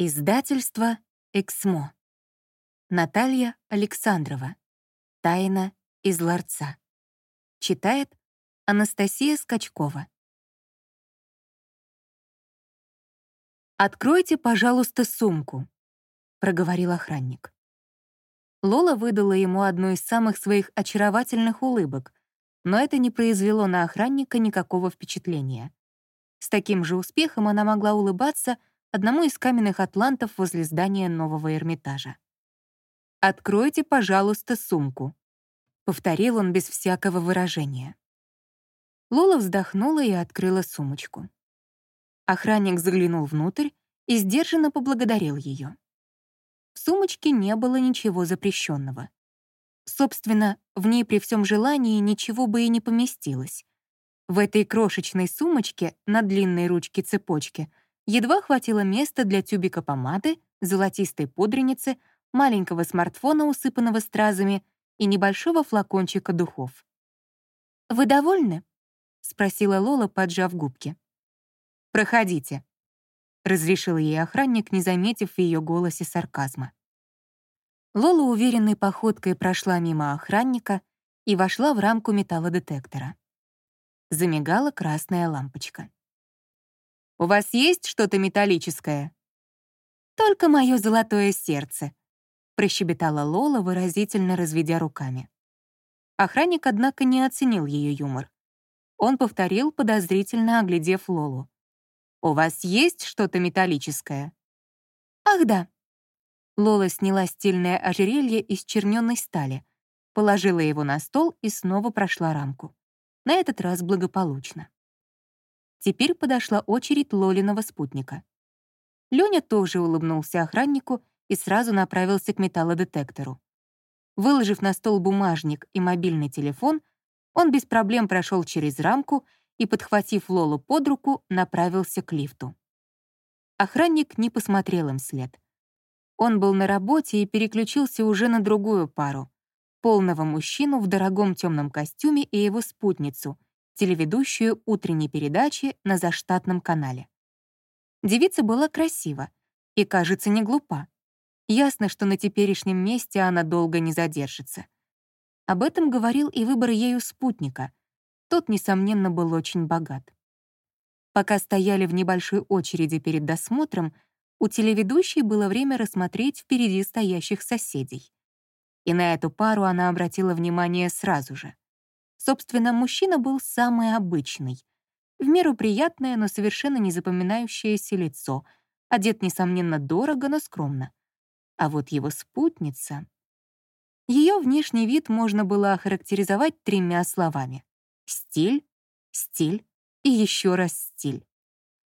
Издательство «Эксмо». Наталья Александрова. «Тайна из ларца». Читает Анастасия Скачкова. «Откройте, пожалуйста, сумку», — проговорил охранник. Лола выдала ему одну из самых своих очаровательных улыбок, но это не произвело на охранника никакого впечатления. С таким же успехом она могла улыбаться — одному из каменных атлантов возле здания нового Эрмитажа. «Откройте, пожалуйста, сумку», — повторил он без всякого выражения. Лола вздохнула и открыла сумочку. Охранник заглянул внутрь и сдержанно поблагодарил ее. В сумочке не было ничего запрещенного. Собственно, в ней при всем желании ничего бы и не поместилось. В этой крошечной сумочке на длинной ручке цепочки Едва хватило места для тюбика помады, золотистой пудреницы, маленького смартфона, усыпанного стразами, и небольшого флакончика духов. «Вы довольны?» — спросила Лола, поджав губки. «Проходите», — разрешил ей охранник, не заметив в ее голосе сарказма. Лола уверенной походкой прошла мимо охранника и вошла в рамку металлодетектора. Замигала красная лампочка. У вас есть что-то металлическое?» «Только мое золотое сердце», — прощебетала Лола, выразительно разведя руками. Охранник, однако, не оценил ее юмор. Он повторил, подозрительно оглядев Лолу. «У вас есть что-то металлическое?» «Ах, да». Лола сняла стильное ожерелье из черненной стали, положила его на стол и снова прошла рамку. На этот раз благополучно. Теперь подошла очередь Лолиного спутника. Лёня тоже улыбнулся охраннику и сразу направился к металлодетектору. Выложив на стол бумажник и мобильный телефон, он без проблем прошел через рамку и, подхватив Лолу под руку, направился к лифту. Охранник не посмотрел им след. Он был на работе и переключился уже на другую пару — полного мужчину в дорогом темном костюме и его спутницу — телеведущую утренней передачи на заштатном канале. Девица была красива и, кажется, не глупа. Ясно, что на теперешнем месте она долго не задержится. Об этом говорил и выбор ею спутника. Тот, несомненно, был очень богат. Пока стояли в небольшой очереди перед досмотром, у телеведущей было время рассмотреть впереди стоящих соседей. И на эту пару она обратила внимание сразу же. Собственно, мужчина был самый обычный. В меру приятное, но совершенно не запоминающееся лицо, одет, несомненно, дорого, но скромно. А вот его спутница... Ее внешний вид можно было охарактеризовать тремя словами. Стиль, стиль и еще раз стиль.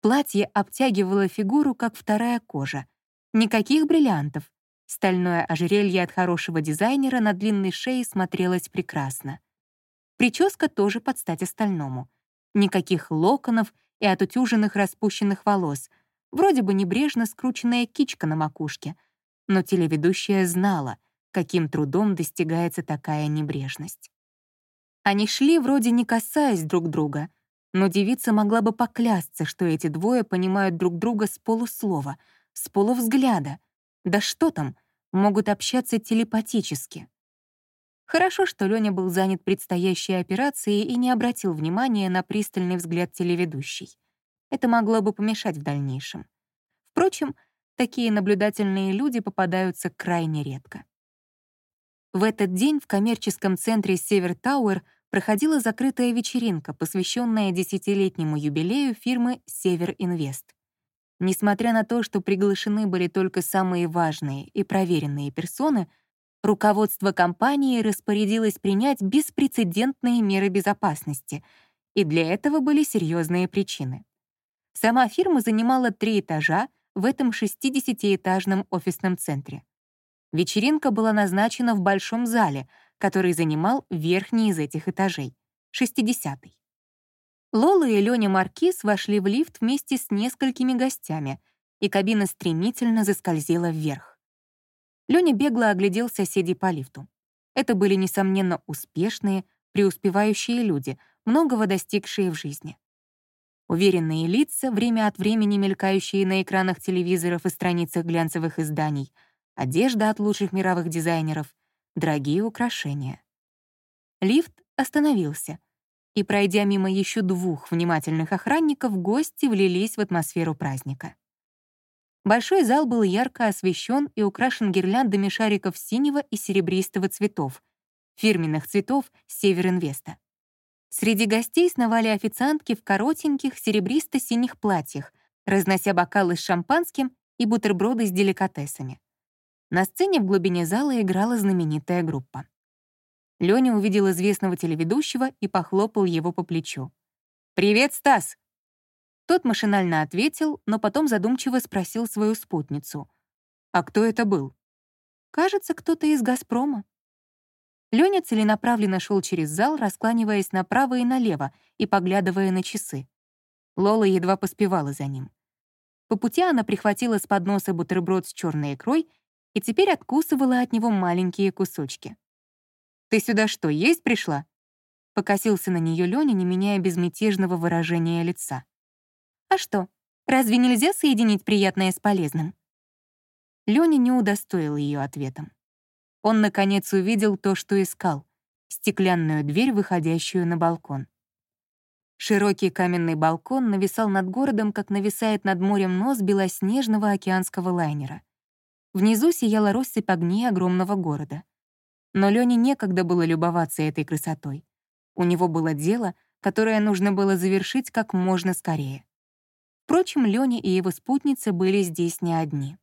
Платье обтягивало фигуру, как вторая кожа. Никаких бриллиантов. Стальное ожерелье от хорошего дизайнера на длинной шее смотрелось прекрасно. Прическа тоже под стать остальному. Никаких локонов и отутюженных распущенных волос, вроде бы небрежно скрученная кичка на макушке. Но телеведущая знала, каким трудом достигается такая небрежность. Они шли вроде не касаясь друг друга, но девица могла бы поклясться, что эти двое понимают друг друга с полуслова, с полувзгляда. Да что там, могут общаться телепатически. Хорошо, что Лёня был занят предстоящей операцией и не обратил внимания на пристальный взгляд телеведущей. Это могло бы помешать в дальнейшем. Впрочем, такие наблюдательные люди попадаются крайне редко. В этот день в коммерческом центре «Север Тауэр» проходила закрытая вечеринка, посвященная десятилетнему юбилею фирмы «Север Инвест». Несмотря на то, что приглашены были только самые важные и проверенные персоны — руководство компании распорядилось принять беспрецедентные меры безопасности, и для этого были серьезные причины. Сама фирма занимала три этажа в этом 60-этажном офисном центре. Вечеринка была назначена в большом зале, который занимал верхний из этих этажей, 60-й. Лола и Лёня Маркиз вошли в лифт вместе с несколькими гостями, и кабина стремительно заскользила вверх. Лёня бегло оглядел соседей по лифту. Это были, несомненно, успешные, преуспевающие люди, многого достигшие в жизни. Уверенные лица, время от времени мелькающие на экранах телевизоров и страницах глянцевых изданий, одежда от лучших мировых дизайнеров, дорогие украшения. Лифт остановился, и, пройдя мимо еще двух внимательных охранников, гости влились в атмосферу праздника. Большой зал был ярко освещен и украшен гирляндами шариков синего и серебристого цветов, фирменных цветов Северинвеста. Среди гостей сновали официантки в коротеньких серебристо-синих платьях, разнося бокалы с шампанским и бутерброды с деликатесами. На сцене в глубине зала играла знаменитая группа. Лёня увидел известного телеведущего и похлопал его по плечу. «Привет, Стас!» Тот машинально ответил, но потом задумчиво спросил свою спутницу. «А кто это был?» «Кажется, кто-то из «Газпрома». Лёня целенаправленно шел через зал, раскланиваясь направо и налево и поглядывая на часы. Лола едва поспевала за ним. По пути она прихватила с подноса бутерброд с черной икрой и теперь откусывала от него маленькие кусочки. «Ты сюда что, есть пришла?» Покосился на нее Лёня, не меняя безмятежного выражения лица. «А что, разве нельзя соединить приятное с полезным?» Лёня не удостоил ее ответом он, наконец, увидел то, что искал — стеклянную дверь, выходящую на балкон. Широкий каменный балкон нависал над городом, как нависает над морем нос белоснежного океанского лайнера. Внизу сияла россыпь огней огромного города. Но Лёне некогда было любоваться этой красотой. У него было дело, которое нужно было завершить как можно скорее. Впрочем, Лёня и его спутница были здесь не одни.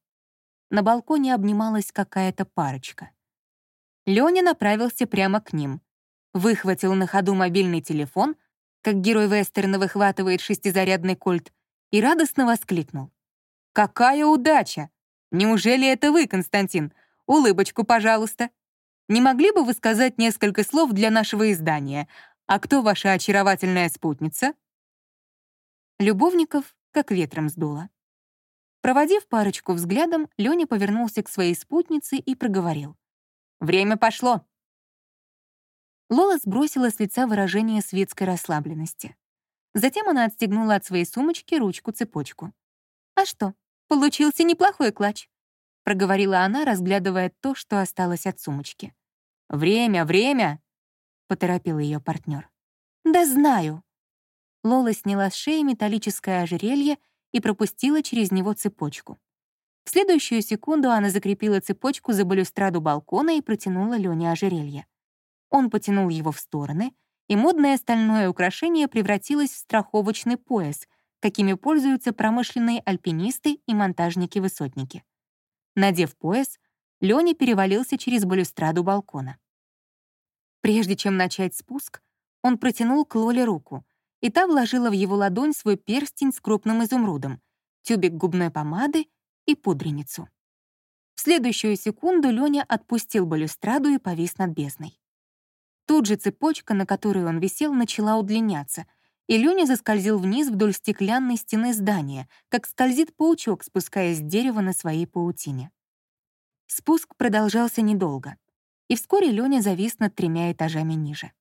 На балконе обнималась какая-то парочка. Лёня направился прямо к ним. Выхватил на ходу мобильный телефон, как герой вестерна выхватывает шестизарядный кольт, и радостно воскликнул. «Какая удача! Неужели это вы, Константин? Улыбочку, пожалуйста. Не могли бы вы сказать несколько слов для нашего издания? А кто ваша очаровательная спутница?» Любовников как ветром сдуло. Проводив парочку взглядом, Лёня повернулся к своей спутнице и проговорил. Время пошло!» Лола сбросила с лица выражение светской расслабленности. Затем она отстегнула от своей сумочки ручку-цепочку. «А что, получился неплохой клатч», — проговорила она, разглядывая то, что осталось от сумочки. «Время, время!» — поторопил ее партнер. «Да знаю!» Лола сняла с шеи металлическое ожерелье и пропустила через него цепочку. В следующую секунду она закрепила цепочку за балюстраду балкона и протянула Лёне ожерелье. Он потянул его в стороны, и модное стальное украшение превратилось в страховочный пояс, какими пользуются промышленные альпинисты и монтажники-высотники. Надев пояс, Лёня перевалился через балюстраду балкона. Прежде чем начать спуск, он протянул к Лоле руку, и та вложила в его ладонь свой перстень с крупным изумрудом, тюбик губной помады и пудреницу. В следующую секунду Лёня отпустил балюстраду и повис над бездной. Тут же цепочка, на которой он висел, начала удлиняться, и Лёня заскользил вниз вдоль стеклянной стены здания, как скользит паучок, спускаясь с дерева на своей паутине. Спуск продолжался недолго, и вскоре Лёня завис над тремя этажами ниже.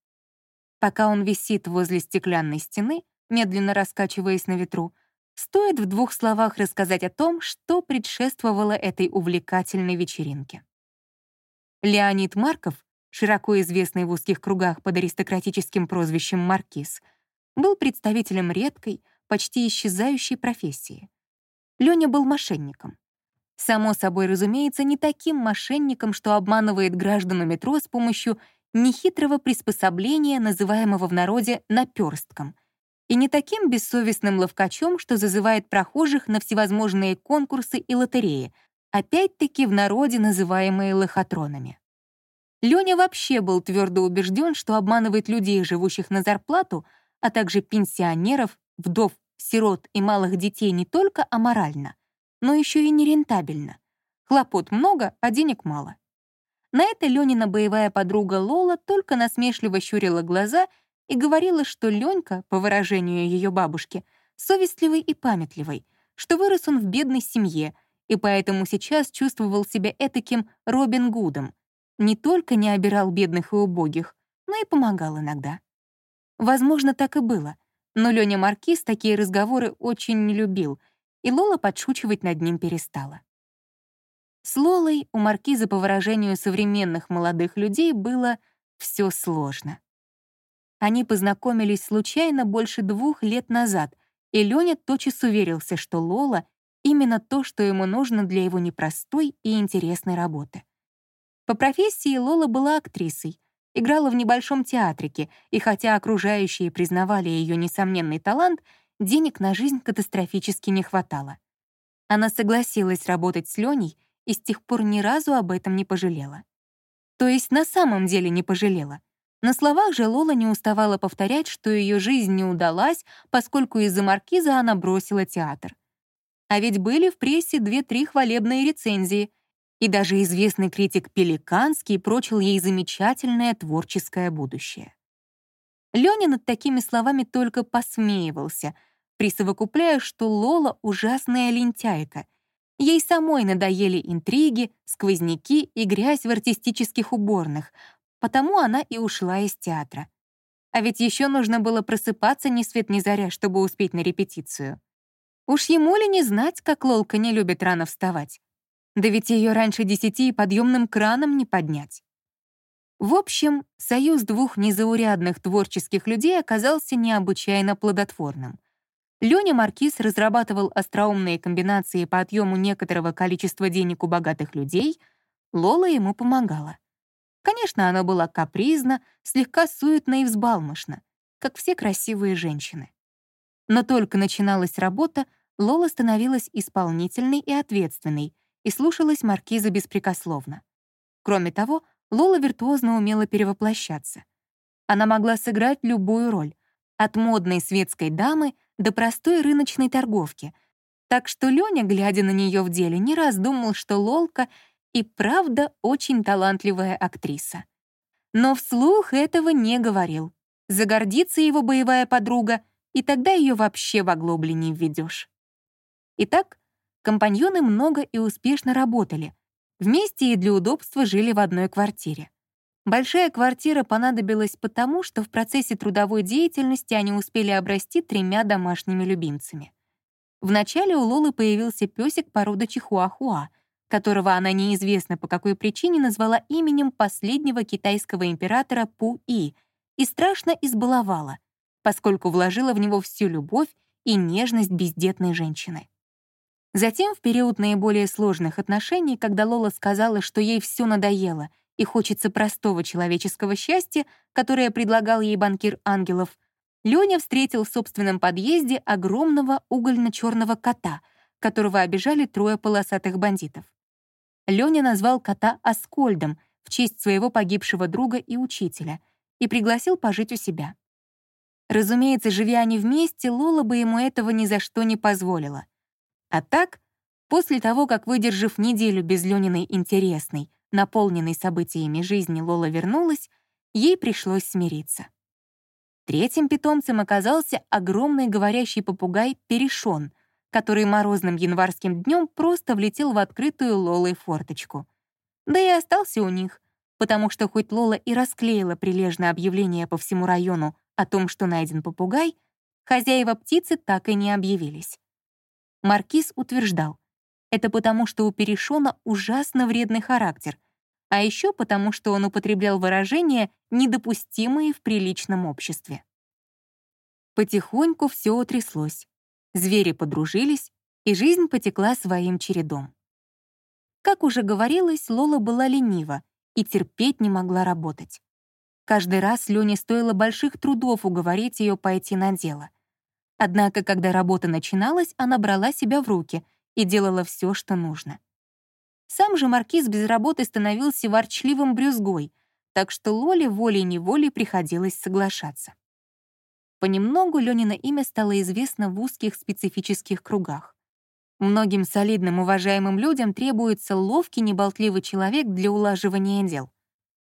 Пока он висит возле стеклянной стены, медленно раскачиваясь на ветру, Стоит в двух словах рассказать о том, что предшествовало этой увлекательной вечеринке. Леонид Марков, широко известный в узких кругах под аристократическим прозвищем «Маркиз», был представителем редкой, почти исчезающей профессии. Лёня был мошенником. Само собой разумеется, не таким мошенником, что обманывает граждан метро с помощью нехитрого приспособления, называемого в народе «наперстком», и не таким бессовестным ловкачом, что зазывает прохожих на всевозможные конкурсы и лотереи, опять-таки в народе называемые лохотронами. Лёня вообще был твердо убежден, что обманывать людей, живущих на зарплату, а также пенсионеров, вдов, сирот и малых детей не только аморально, но еще и нерентабельно. Хлопот много, а денег мало. На это Лёнина боевая подруга Лола только насмешливо щурила глаза — и говорила, что Ленька, по выражению ее бабушки, совестливый и памятливый, что вырос он в бедной семье, и поэтому сейчас чувствовал себя этаким Робин Гудом. Не только не обирал бедных и убогих, но и помогал иногда. Возможно, так и было, Но Лёня Маркиз такие разговоры очень не любил, и Лола подшучивать над ним перестала. С Лолой у Маркиза, по выражению современных молодых людей, было все сложно. Они познакомились случайно больше двух лет назад, и Лёня тотчас уверился, что Лола — именно то, что ему нужно для его непростой и интересной работы. По профессии Лола была актрисой, играла в небольшом театрике, и хотя окружающие признавали ее несомненный талант, денег на жизнь катастрофически не хватало. Она согласилась работать с Леней и с тех пор ни разу об этом не пожалела. То есть на самом деле не пожалела. На словах же Лола не уставала повторять, что ее жизнь не удалась, поскольку из-за маркиза она бросила театр. А ведь были в прессе две-три хвалебные рецензии — и даже известный критик Пеликанский прочил ей замечательное творческое будущее. Лёня над такими словами только посмеивался, присовокупляя, что Лола — ужасная лентяйка. Ей самой надоели интриги, сквозняки и грязь в артистических уборных, потому она и ушла из театра. А ведь еще нужно было просыпаться ни свет ни заря, чтобы успеть на репетицию. Уж ему ли не знать, как Лолка не любит рано вставать? Да ведь ее раньше десяти и подъемным краном не поднять. В общем, союз двух незаурядных творческих людей оказался необычайно плодотворным. Лёня Маркиз разрабатывал остроумные комбинации по отъему некоторого количества денег у богатых людей, Лола ему помогала. Конечно, она была капризна, слегка суетна и взбалмошна, как все красивые женщины. Но только начиналась работа, Лола становилась исполнительной и ответственной, и слушалась маркиза беспрекословно. Кроме того, Лола виртуозно умела перевоплощаться. Она могла сыграть любую роль, от модной светской дамы до простой рыночной торговки, так что Лёня, глядя на неё в деле, не раз думал, что Лолка и правда очень талантливая актриса. Но вслух этого не говорил. Загордится его боевая подруга, и тогда её вообще в оглобле не введёшь. Итак, Компаньоны много и успешно работали. Вместе и для удобства жили в одной квартире. Большая квартира понадобилась потому, что в процессе трудовой деятельности они успели обрасти тремя домашними любимцами. Вначале у Лолы появился песик породы чихуахуа, которого она неизвестно по какой причине назвала именем последнего китайского императора Пу-И и страшно избаловала, поскольку вложила в него всю любовь и нежность бездетной женщины. Затем, в период наиболее сложных отношений, когда Лола сказала, что ей все надоело и хочется простого человеческого счастья, которое предлагал ей банкир Ангелов, Лёня встретил в собственном подъезде огромного угольно-черного кота, которого обижали трое полосатых бандитов. Лёня назвал кота Аскольдом в честь своего погибшего друга и учителя и пригласил пожить у себя. Разумеется, живя они вместе, Лола бы ему этого ни за что не позволила — а так, после того, как, выдержав неделю без Лёниной интересной, наполненной событиями жизни, Лола вернулась, ей пришлось смириться. Третьим питомцем оказался огромный говорящий попугай Перешон, который морозным январским днем просто влетел в открытую Лолой форточку. Да и остался у них, потому что хоть Лола и расклеила прилежное объявление по всему району о том, что найден попугай, хозяева птицы так и не объявились. Маркиз утверждал, это потому, что у Перешона ужасно вредный характер, а еще потому, что он употреблял выражения, недопустимые в приличном обществе. Потихоньку все утряслось. Звери подружились, и жизнь потекла своим чередом. Как уже говорилось, Лола была ленива и терпеть не могла работать. Каждый раз Лене стоило больших трудов уговорить ее пойти на дело. Однако, когда работа начиналась, она брала себя в руки и делала все, что нужно. Сам же маркиз без работы становился ворчливым брюзгой, так что Лоле волей-неволей приходилось соглашаться. Понемногу Ленина имя стало известно в узких специфических кругах. Многим солидным уважаемым людям требуется ловкий, неболтливый человек для улаживания дел.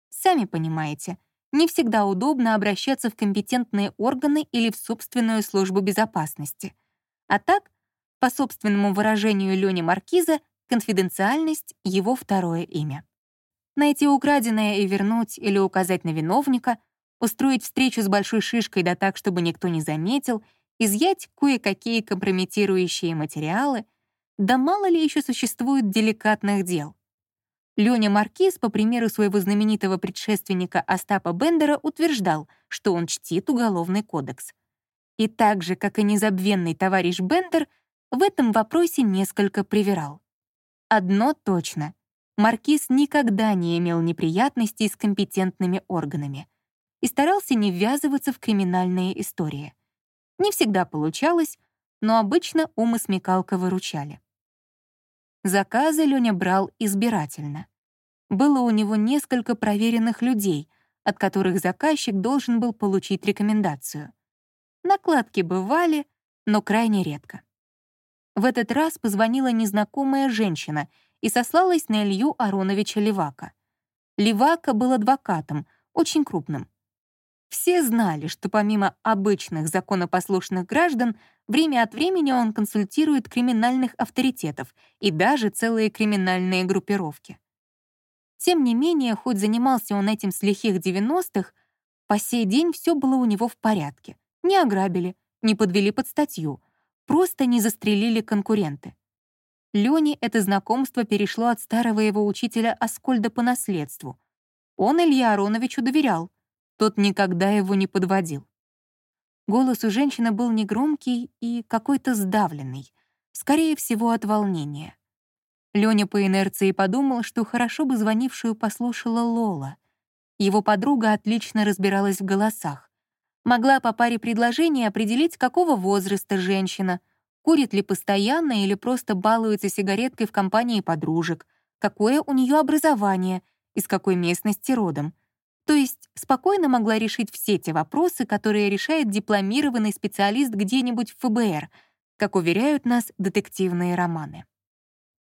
Сами понимаете — не всегда удобно обращаться в компетентные органы или в собственную службу безопасности. А так, по собственному выражению Лёни Маркиза, конфиденциальность — его второе имя. Найти украденное и вернуть или указать на виновника, устроить встречу с большой шишкой да так, чтобы никто не заметил, изъять кое-какие компрометирующие материалы, да мало ли еще существует деликатных дел. Лёня Маркиз, по примеру своего знаменитого предшественника Остапа Бендера, утверждал, что он чтит Уголовный кодекс. И так же, как и незабвенный товарищ Бендер, в этом вопросе несколько привирал. Одно точно — Маркиз никогда не имел неприятностей с компетентными органами и старался не ввязываться в криминальные истории. Не всегда получалось, но обычно ум и смекалка выручали. Заказы Лёня брал избирательно. Было у него несколько проверенных людей, от которых заказчик должен был получить рекомендацию. Накладки бывали, но крайне редко. В этот раз позвонила незнакомая женщина и сослалась на Илью Ароновича Левака. Левака был адвокатом, очень крупным. Все знали, что помимо обычных законопослушных граждан, время от времени он консультирует криминальных авторитетов и даже целые криминальные группировки. Тем не менее, хоть занимался он этим с лихих 90-х, по сей день все было у него в порядке. Не ограбили, не подвели под статью, просто не застрелили конкуренты. Лёне это знакомство перешло от старого его учителя Аскольда по наследству. Он Илья Ароновичу доверял, тот никогда его не подводил. Голос у женщины был негромкий и какой-то сдавленный, скорее всего, от волнения. Лёня по инерции подумал, что хорошо бы звонившую послушала Лола. Его подруга отлично разбиралась в голосах. Могла по паре предложений определить, какого возраста женщина, курит ли постоянно или просто балуется сигареткой в компании подружек, какое у нее образование, из какой местности родом — то есть спокойно могла решить все те вопросы, которые решает дипломированный специалист где-нибудь в ФБР, как уверяют нас детективные романы.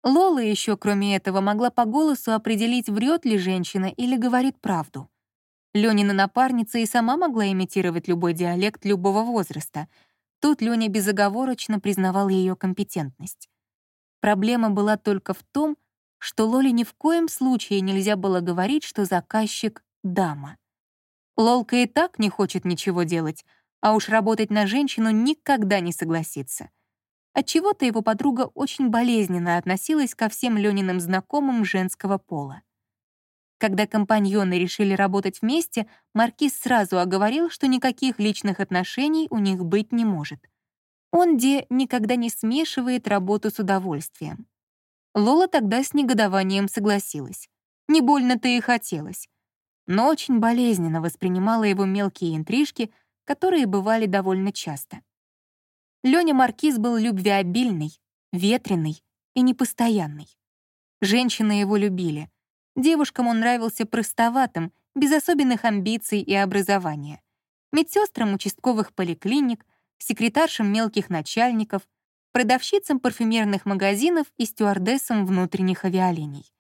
Лола еще, кроме этого, могла по голосу определить, врет ли женщина или говорит правду. Ленина напарница и сама могла имитировать любой диалект любого возраста. Тут Леня безоговорочно признавал ее компетентность. Проблема была только в том, что Лоле ни в коем случае нельзя было говорить, что заказчик дама. Лолка и так не хочет ничего делать, а уж работать на женщину никогда не согласится. Отчего-то его подруга очень болезненно относилась ко всем Лёниным знакомым женского пола. Когда компаньоны решили работать вместе, Маркиз сразу оговорил, что никаких личных отношений у них быть не может. Он, где никогда не смешивает работу с удовольствием. Лола тогда с негодованием согласилась. Не больно-то и хотелось но очень болезненно воспринимала его мелкие интрижки, которые бывали довольно часто. Лёня Маркиз был любвеобильный, ветреный и непостоянный. Женщины его любили. Девушкам он нравился простоватым, без особенных амбиций и образования. Медсестрам участковых поликлиник, секретаршам мелких начальников, продавщицам парфюмерных магазинов и стюардессам внутренних авиалиний.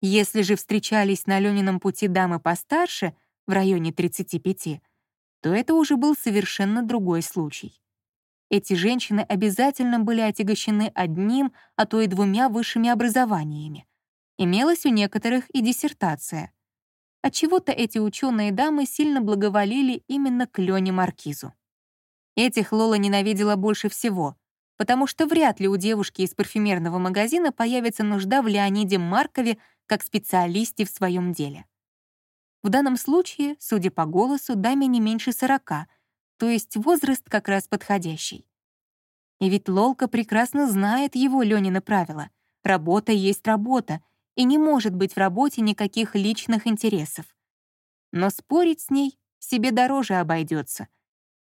Если же встречались на Лёнином пути дамы постарше, в районе 35, то это уже был совершенно другой случай. Эти женщины обязательно были отягощены одним, а то и двумя высшими образованиями. Имелась у некоторых и диссертация. Отчего-то эти ученые дамы сильно благоволили именно к Лёне Маркизу. Этих Лола ненавидела больше всего, потому что вряд ли у девушки из парфюмерного магазина появится нужда в Леониде Маркове как специалисте в своем деле. В данном случае, судя по голосу, даме не меньше 40, то есть возраст как раз подходящий. И ведь Лолка прекрасно знает его Лёнина правила. Работа есть работа, и не может быть в работе никаких личных интересов. Но спорить с ней себе дороже обойдется.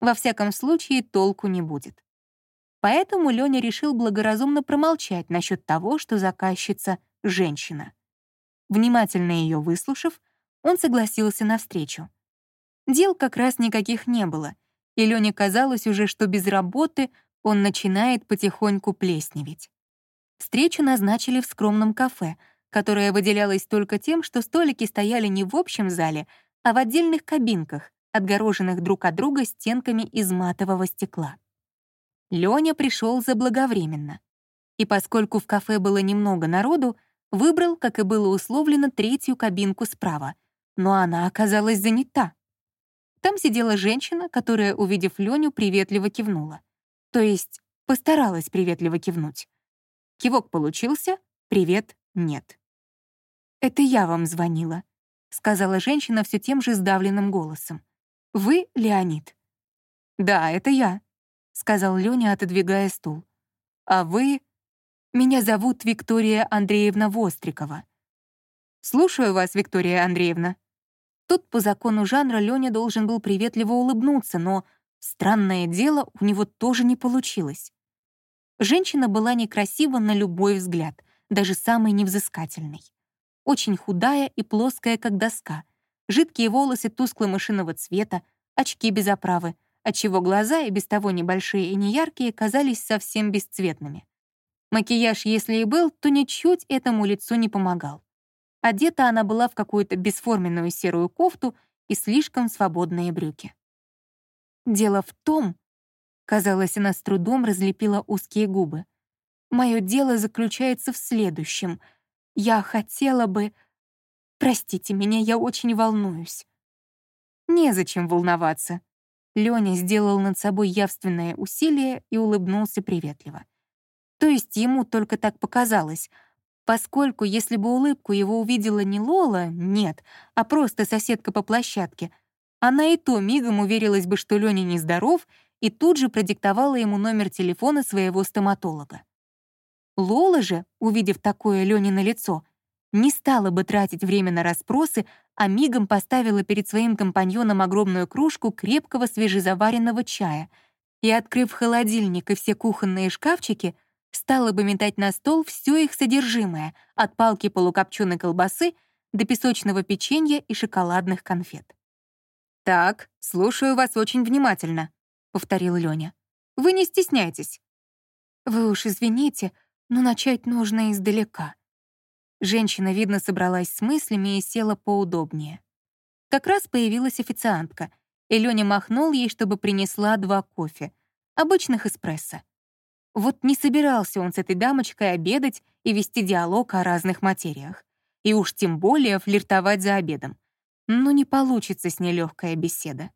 Во всяком случае, толку не будет. Поэтому Лёня решил благоразумно промолчать насчет того, что заказчица — женщина. Внимательно ее выслушав, он согласился на встречу. Дел как раз никаких не было, и Лене казалось уже, что без работы он начинает потихоньку плесневеть. Встречу назначили в скромном кафе, которое выделялось только тем, что столики стояли не в общем зале, а в отдельных кабинках, отгороженных друг от друга стенками из матового стекла. Лёня пришел заблаговременно. И поскольку в кафе было немного народу, Выбрал, как и было условлено, третью кабинку справа, но она оказалась занята. Там сидела женщина, которая, увидев Леню, приветливо кивнула. То есть постаралась приветливо кивнуть. Кивок получился, привет — нет. «Это я вам звонила», — сказала женщина все тем же сдавленным голосом. «Вы Леонид?» «Да, это я», — сказал Лёня, отодвигая стул. «А вы...» «Меня зовут Виктория Андреевна Вострикова». «Слушаю вас, Виктория Андреевна». Тут по закону жанра Лёня должен был приветливо улыбнуться, но, странное дело, у него тоже не получилось. Женщина была некрасива на любой взгляд, даже самый невзыскательный. Очень худая и плоская, как доска, жидкие волосы тускло-мышиного цвета, очки без оправы, отчего глаза, и без того небольшие и неяркие, казались совсем бесцветными. Макияж, если и был, то ничуть этому лицу не помогал. Одета она была в какую-то бесформенную серую кофту и слишком свободные брюки. Дело в том, казалось, она с трудом разлепила узкие губы. Мое дело заключается в следующем. Я хотела бы... Простите меня, я очень волнуюсь. Незачем волноваться. Лёня сделал над собой явственное усилие и улыбнулся приветливо. То есть ему только так показалось, поскольку если бы улыбку его увидела не Лола, нет, а просто соседка по площадке, она и то мигом уверилась бы, что Лёня нездоров, и тут же продиктовала ему номер телефона своего стоматолога. Лола же, увидев такое Лёнино лицо, не стала бы тратить время на расспросы, а мигом поставила перед своим компаньоном огромную кружку крепкого свежезаваренного чая и, открыв холодильник и все кухонные шкафчики, стала бы метать на стол все их содержимое, от палки полукопченой колбасы до песочного печенья и шоколадных конфет. «Так, слушаю вас очень внимательно», — повторил Лёня. «Вы не стесняйтесь». «Вы уж извините, но начать нужно издалека». Женщина, видно, собралась с мыслями и села поудобнее. Как раз появилась официантка, и Лёня махнул ей, чтобы принесла два кофе, обычных эспрессо. Вот не собирался он с этой дамочкой обедать и вести диалог о разных материях. И уж тем более флиртовать за обедом. Но не получится с ней легкая беседа.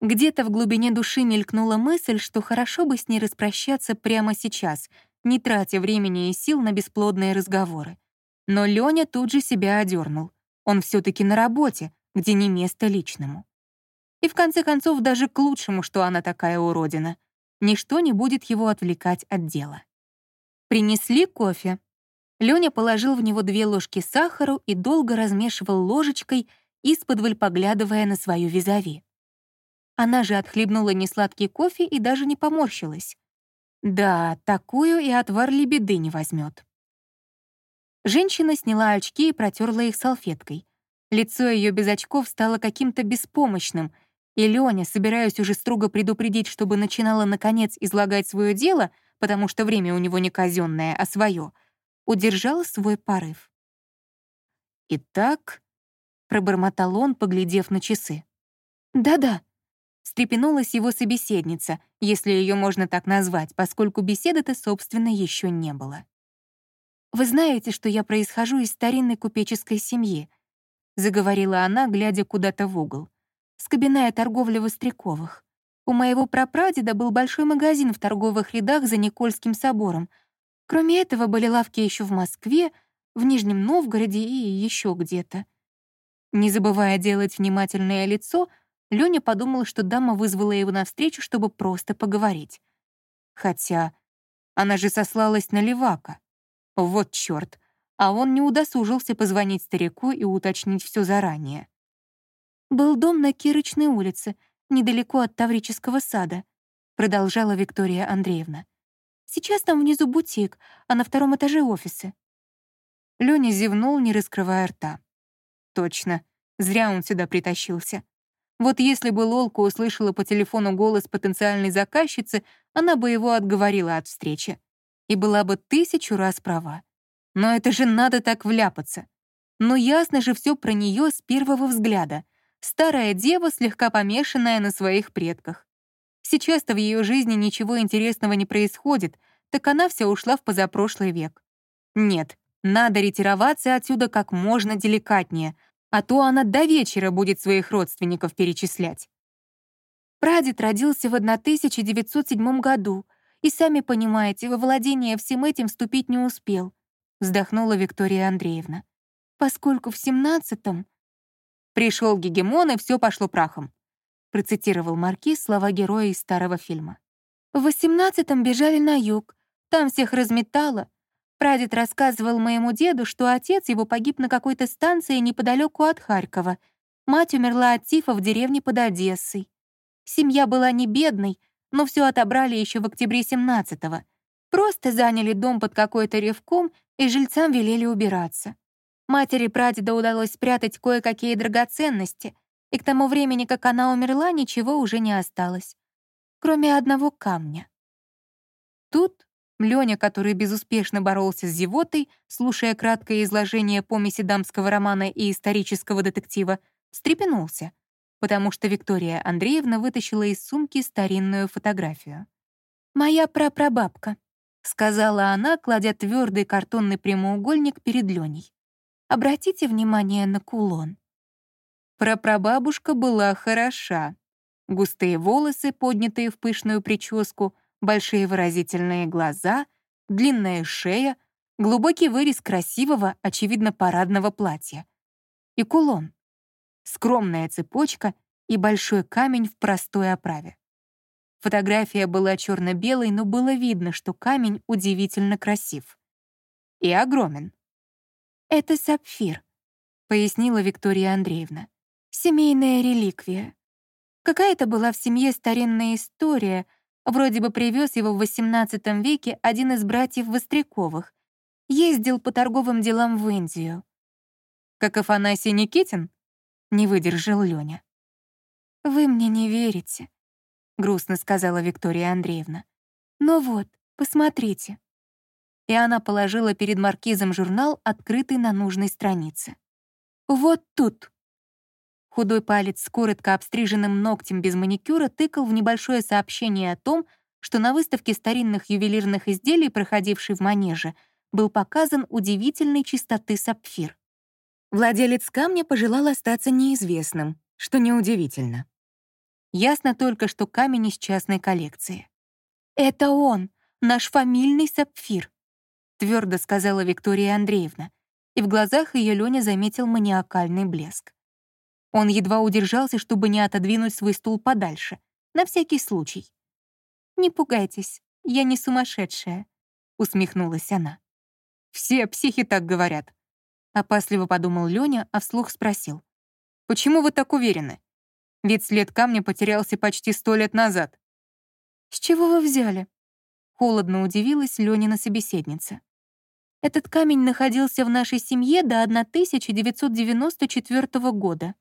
Где-то в глубине души мелькнула мысль, что хорошо бы с ней распрощаться прямо сейчас, не тратя времени и сил на бесплодные разговоры. Но Лёня тут же себя одернул. Он все таки на работе, где не место личному. И в конце концов даже к лучшему, что она такая уродина — Ничто не будет его отвлекать от дела. Принесли кофе. Лёня положил в него две ложки сахару и долго размешивал ложечкой, исподволь поглядывая на свою визави. Она же отхлебнула несладкий кофе и даже не поморщилась. Да, такую и отвар лебеды не возьмет. Женщина сняла очки и протерла их салфеткой. Лицо ее без очков стало каким-то беспомощным, и Лёня, собираясь уже строго предупредить, чтобы начинала наконец излагать свое дело, потому что время у него не казенное, а свое, удержал свой порыв. «Итак», — пробормотал он, поглядев на часы. «Да-да», — встрепенулась его собеседница, если ее можно так назвать, поскольку беседы-то, собственно, еще не было. «Вы знаете, что я происхожу из старинной купеческой семьи», — заговорила она, глядя куда-то в угол скобяная торговля Востряковых. У моего прапрадеда был большой магазин в торговых рядах за Никольским собором. Кроме этого, были лавки еще в Москве, в Нижнем Новгороде и еще где-то. Не забывая делать внимательное лицо, Лёня подумал, что дама вызвала его навстречу, чтобы просто поговорить. Хотя она же сослалась на левака. Вот чёрт, а он не удосужился позвонить старику и уточнить всё заранее. «Был дом на Кирочной улице, недалеко от Таврического сада», продолжала Виктория Андреевна. «Сейчас там внизу бутик, а на втором этаже офисы». Лёня зевнул, не раскрывая рта. «Точно, зря он сюда притащился. Вот если бы Лолка услышала по телефону голос потенциальной заказчицы, она бы его отговорила от встречи. И была бы тысячу раз права. Но это же надо так вляпаться. Но ясно же все про нее с первого взгляда старая дева, слегка помешанная на своих предках. Сейчас-то в ее жизни ничего интересного не происходит, так она вся ушла в позапрошлый век. Нет, надо ретироваться отсюда как можно деликатнее, а то она до вечера будет своих родственников перечислять. Прадед родился в 1907 году, и, сами понимаете, во владение всем этим вступить не успел», — вздохнула Виктория Андреевна. «Поскольку в 17-м...» «Пришел гегемон, и все пошло прахом», — процитировал Маркиз слова героя из старого фильма. «В 18-м бежали на юг, там всех разметало. Прадед рассказывал моему деду, что отец его погиб на какой-то станции неподалеку от Харькова. Мать умерла от тифа в деревне под Одессой. Семья была не бедной, но все отобрали еще в октябре 17-го. Просто заняли дом под какой-то ревком, и жильцам велели убираться. Матери прадеда удалось спрятать кое-какие драгоценности, и к тому времени, как она умерла, ничего уже не осталось, кроме одного камня. Тут Лёня, который безуспешно боролся с зевотой, слушая краткое изложение помеси дамского романа и исторического детектива, встрепенулся потому что Виктория Андреевна вытащила из сумки старинную фотографию. «Моя прапрабабка», — сказала она, кладя твердый картонный прямоугольник перед Леней. «Обратите внимание на кулон». Прапрабабушка была хороша. Густые волосы, поднятые в пышную прическу, большие выразительные глаза, длинная шея, глубокий вырез красивого, очевидно, парадного платья. И кулон скромная цепочка и большой камень в простой оправе. Фотография была черно белой но было видно, что камень удивительно красив. И огромен. «Это сапфир», — пояснила Виктория Андреевна. «Семейная реликвия. Какая-то была в семье старинная история, вроде бы привез его в XVIII веке один из братьев Востряковых. Ездил по торговым делам в Индию. «Как Афанасий Никитин?» Не выдержал Лёня. «Вы мне не верите», — грустно сказала Виктория Андреевна. «Но вот, посмотрите». И она положила перед маркизом журнал, открытый на нужной странице. «Вот тут». Худой палец с коротко обстриженным ногтем без маникюра тыкал в небольшое сообщение о том, что на выставке старинных ювелирных изделий, проходившей в Манеже, был показан удивительной чистоты сапфир. Владелец камня пожелал остаться неизвестным, что неудивительно. Ясно только, что камень из частной коллекции. «Это он, наш фамильный сапфир», — твердо сказала Виктория Андреевна, и в глазах ее Лёня заметил маниакальный блеск. Он едва удержался, чтобы не отодвинуть свой стул подальше, на всякий случай. «Не пугайтесь, я не сумасшедшая», — усмехнулась она. «Все психи так говорят», Опасливо подумал Лёня, а вслух спросил. «Почему вы так уверены? Ведь след камня потерялся почти сто лет назад». «С чего вы взяли?» Холодно удивилась Лёнина собеседница. «Этот камень находился в нашей семье до 1994 года».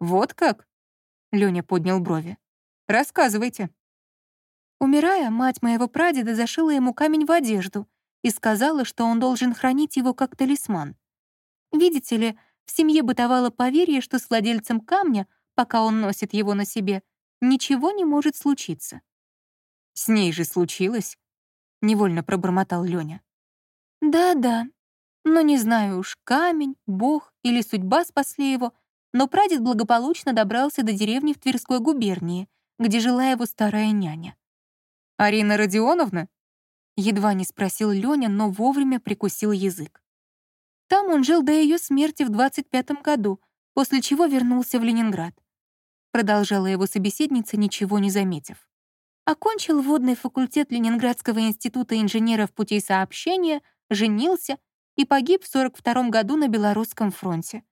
«Вот как?» — Лёня поднял брови. «Рассказывайте». Умирая, мать моего прадеда зашила ему камень в одежду и сказала, что он должен хранить его как талисман. Видите ли, в семье бытовало поверье, что с владельцем камня, пока он носит его на себе, ничего не может случиться. «С ней же случилось», — невольно пробормотал Лёня. «Да-да, но не знаю уж, камень, бог или судьба спасли его, но прадед благополучно добрался до деревни в Тверской губернии, где жила его старая няня. «Арина Родионовна?» Едва не спросил Лёня, но вовремя прикусил язык. Там он жил до ее смерти в 25 году, после чего вернулся в Ленинград. Продолжала его собеседница, ничего не заметив. Окончил водный факультет Ленинградского института инженеров путей сообщения, женился и погиб в 42 году на Белорусском фронте.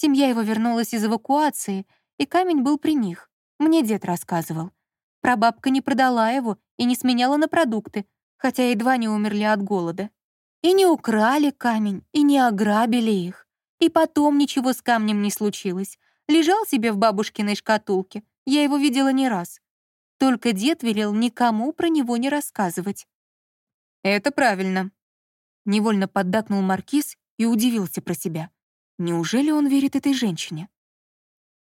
Семья его вернулась из эвакуации, и камень был при них. Мне дед рассказывал. Прабабка не продала его и не сменяла на продукты, хотя едва не умерли от голода. И не украли камень, и не ограбили их. И потом ничего с камнем не случилось. Лежал себе в бабушкиной шкатулке. Я его видела не раз. Только дед велел никому про него не рассказывать. «Это правильно», — невольно поддакнул Маркиз и удивился про себя. Неужели он верит этой женщине?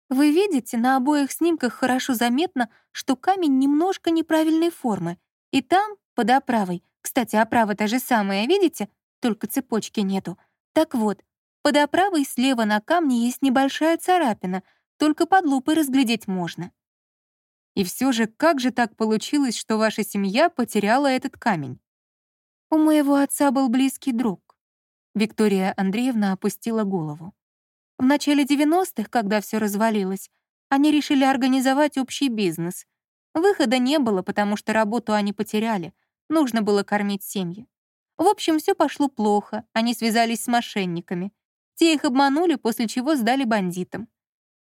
Вы видите, на обоих снимках хорошо заметно, что камень немножко неправильной формы, и там, под оправой, кстати, оправа та же самая, видите? Только цепочки нету. Так вот, под оправой слева на камне есть небольшая царапина, только под лупой разглядеть можно. И все же, как же так получилось, что ваша семья потеряла этот камень? У моего отца был близкий друг. Виктория Андреевна опустила голову. В начале 90-х, когда все развалилось, они решили организовать общий бизнес. Выхода не было, потому что работу они потеряли. Нужно было кормить семьи. В общем, все пошло плохо. Они связались с мошенниками. Те их обманули, после чего сдали бандитам.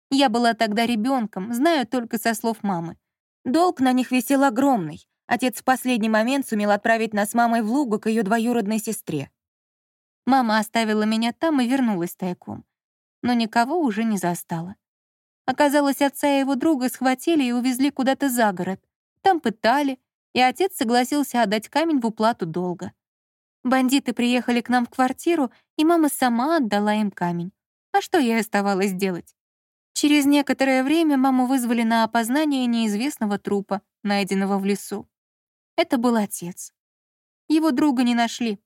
Я была тогда ребенком, знаю только со слов мамы. Долг на них висел огромный. Отец в последний момент сумел отправить нас с мамой в Лугу к ее двоюродной сестре. Мама оставила меня там и вернулась тайком. Но никого уже не застала. Оказалось, отца и его друга схватили и увезли куда-то за город. Там пытали, и отец согласился отдать камень в уплату долга. Бандиты приехали к нам в квартиру, и мама сама отдала им камень. А что ей оставалось делать? Через некоторое время маму вызвали на опознание неизвестного трупа, найденного в лесу. Это был отец. Его друга не нашли.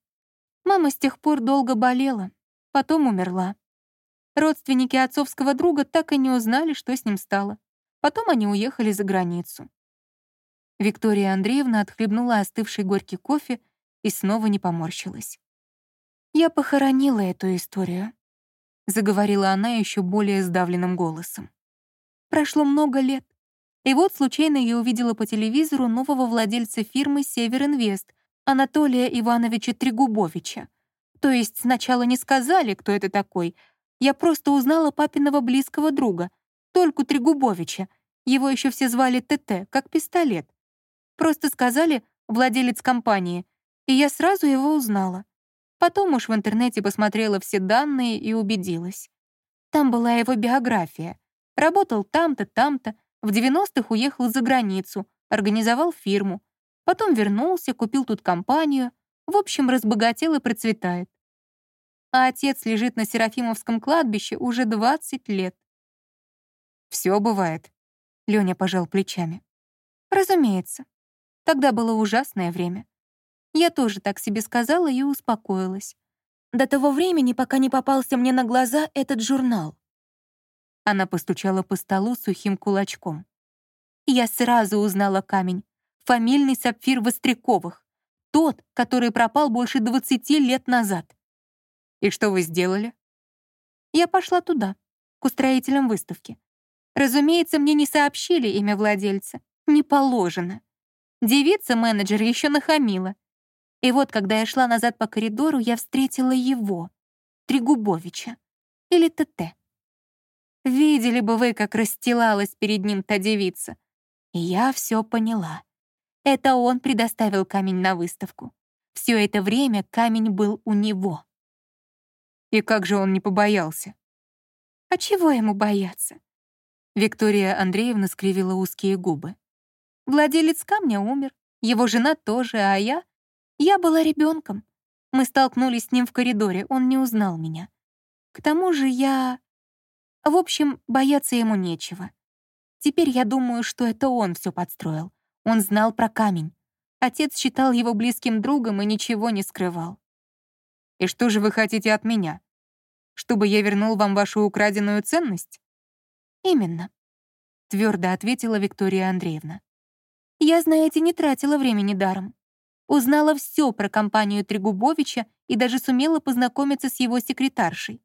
Мама с тех пор долго болела, потом умерла. Родственники отцовского друга так и не узнали, что с ним стало. Потом они уехали за границу. Виктория Андреевна отхлебнула остывший горький кофе и снова не поморщилась. Я похоронила эту историю заговорила она еще более сдавленным голосом. Прошло много лет. И вот случайно я увидела по телевизору нового владельца фирмы «Север Инвест» Анатолия Ивановича Трегубовича. То есть сначала не сказали, кто это такой. Я просто узнала папиного близкого друга, Тольку Трегубовича. Его еще все звали ТТ, как пистолет. Просто сказали «владелец компании», и я сразу его узнала. Потом уж в интернете посмотрела все данные и убедилась. Там была его биография. Работал там-то, там-то, в 90-х уехал за границу, организовал фирму. Потом вернулся, купил тут компанию. В общем, разбогател и процветает. А отец лежит на Серафимовском кладбище уже 20 лет. Все бывает», — Лёня пожал плечами. «Разумеется. Тогда было ужасное время. Я тоже так себе сказала и успокоилась. До того времени, пока не попался мне на глаза этот журнал. Она постучала по столу сухим кулачком. Я сразу узнала камень. Фамильный сапфир Востряковых. Тот, который пропал больше 20 лет назад. И что вы сделали? Я пошла туда, к устроителям выставки. Разумеется, мне не сообщили имя владельца. Не положено. Девица-менеджер еще нахамила. И вот, когда я шла назад по коридору, я встретила его, Трегубовича, или ТТ. Видели бы вы, как расстилалась перед ним та девица. И я все поняла. Это он предоставил камень на выставку. Все это время камень был у него. И как же он не побоялся? А чего ему бояться? Виктория Андреевна скривила узкие губы. Владелец камня умер, его жена тоже, а я я была ребенком. Мы столкнулись с ним в коридоре, он не узнал меня. К тому же я... В общем, бояться ему нечего. Теперь я думаю, что это он все подстроил. Он знал про камень. Отец считал его близким другом и ничего не скрывал. «И что же вы хотите от меня? Чтобы я вернул вам вашу украденную ценность?» «Именно», — твердо ответила Виктория Андреевна. «Я, знаете, не тратила времени даром. Узнала все про компанию Трегубовича и даже сумела познакомиться с его секретаршей.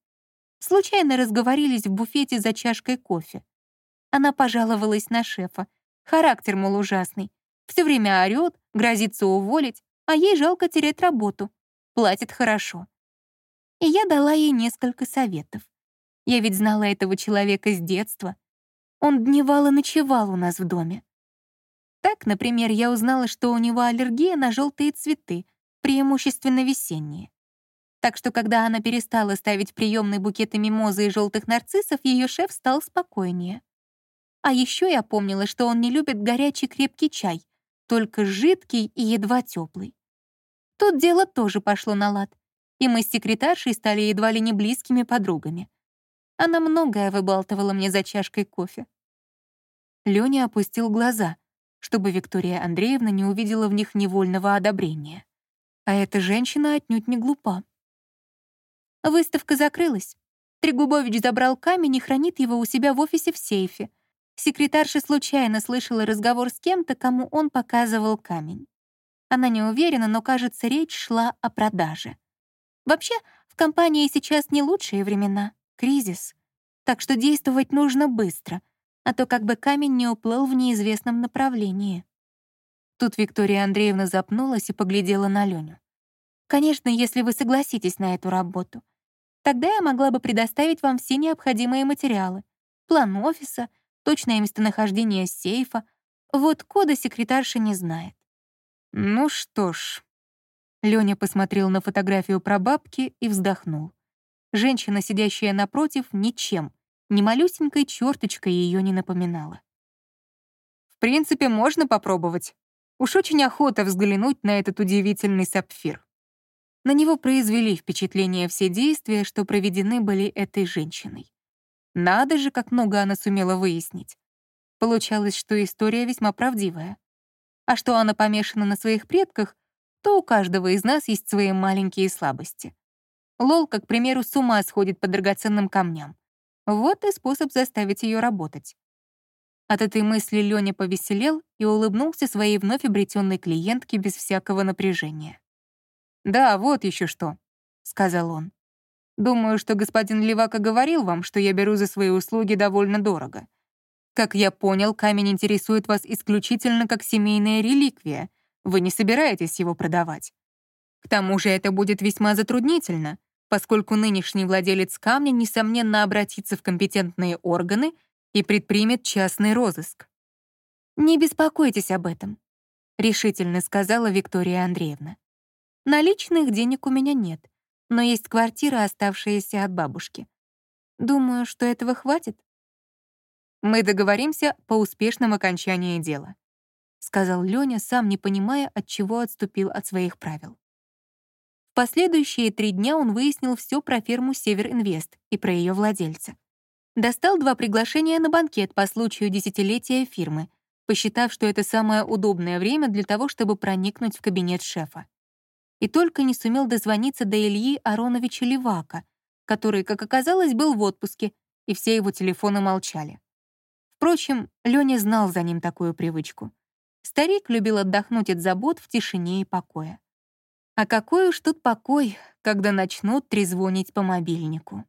Случайно разговорились в буфете за чашкой кофе. Она пожаловалась на шефа. Характер, мол, ужасный. Все время орёт, грозится уволить, а ей жалко терять работу. Платит хорошо. И я дала ей несколько советов. Я ведь знала этого человека с детства. Он дневал и ночевал у нас в доме. Так, например, я узнала, что у него аллергия на желтые цветы, преимущественно весенние. Так что, когда она перестала ставить приемные букеты мимозы и желтых нарциссов, ее шеф стал спокойнее. А еще я помнила, что он не любит горячий крепкий чай, только жидкий и едва теплый. Тут дело тоже пошло на лад, и мы с секретаршей стали едва ли не близкими подругами. Она многое выбалтывала мне за чашкой кофе. Лёня опустил глаза — чтобы Виктория Андреевна не увидела в них невольного одобрения. А эта женщина отнюдь не глупа. Выставка закрылась. Трегубович забрал камень и хранит его у себя в офисе в сейфе. Секретарша случайно слышала разговор с кем-то, кому он показывал камень. Она не уверена, но, кажется, речь шла о продаже. Вообще, в компании сейчас не лучшие времена, кризис. Так что действовать нужно быстро, а то как бы камень не уплыл в неизвестном направлении. Тут Виктория Андреевна запнулась и поглядела на Леню. «Конечно, если вы согласитесь на эту работу. Тогда я могла бы предоставить вам все необходимые материалы. План офиса, точное местонахождение сейфа. Вот кода секретарша не знает». «Ну что ж». Лёня посмотрел на фотографию прабабки и вздохнул. Женщина, сидящая напротив, ничем, ни малюсенькой черточкой ее не напоминала. «В принципе, можно попробовать. Уж очень охота взглянуть на этот удивительный сапфир. На него произвели впечатление все действия, что проведены были этой женщиной. Надо же, как много она сумела выяснить. Получалось, что история весьма правдивая. А что она помешана на своих предках, то у каждого из нас есть свои маленькие слабости. Лол, как, к примеру, с ума сходит по драгоценным камням. Вот и способ заставить ее работать. От этой мысли Лёня повеселел и улыбнулся своей вновь обретенной клиентке без всякого напряжения. «Да, вот еще что», — сказал он. «Думаю, что господин Левака говорил вам, что я беру за свои услуги довольно дорого. Как я понял, камень интересует вас исключительно как семейная реликвия. Вы не собираетесь его продавать. К тому же это будет весьма затруднительно, поскольку нынешний владелец камня, несомненно, обратится в компетентные органы и предпримет частный розыск. «Не беспокойтесь об этом», — решительно сказала Виктория Андреевна. «Наличных денег у меня нет, но есть квартира, оставшаяся от бабушки. Думаю, что этого хватит». «Мы договоримся по успешному окончании дела», — сказал Лёня, сам не понимая, от чего отступил от своих правил. В последующие три дня он выяснил все про фирму «Север Инвест» и про ее владельца. Достал два приглашения на банкет по случаю десятилетия фирмы, посчитав, что это самое удобное время для того, чтобы проникнуть в кабинет шефа. И только не сумел дозвониться до Ильи Ароновича Левака, который, как оказалось, был в отпуске, и все его телефоны молчали. Впрочем, Лёня знал за ним такую привычку. Старик любил отдохнуть от забот в тишине и покое. А какой уж тут покой, когда начнут трезвонить по мобильнику.